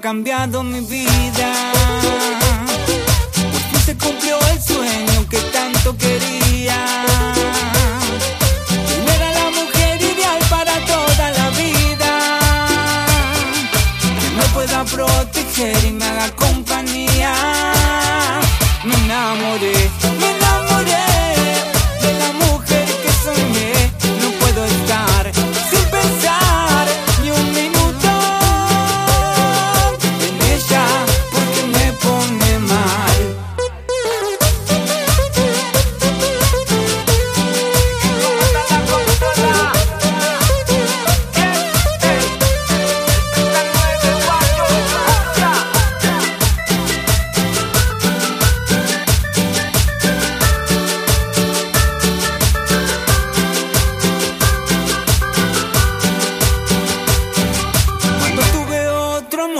cambiado mi vida. Por fin se cumplió el sueño que tanto quería. Tener a la mujer ideal para toda la vida. Que me pueda proteger y me haga compañía. Me enamoré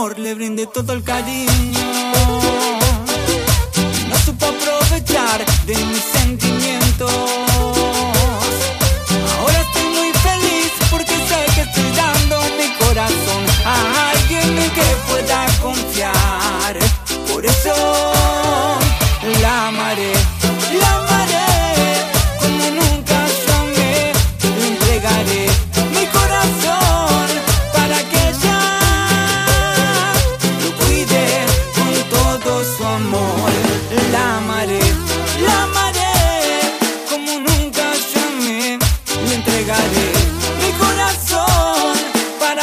amor le brindé todo el cariño. No supo aprovechar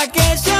que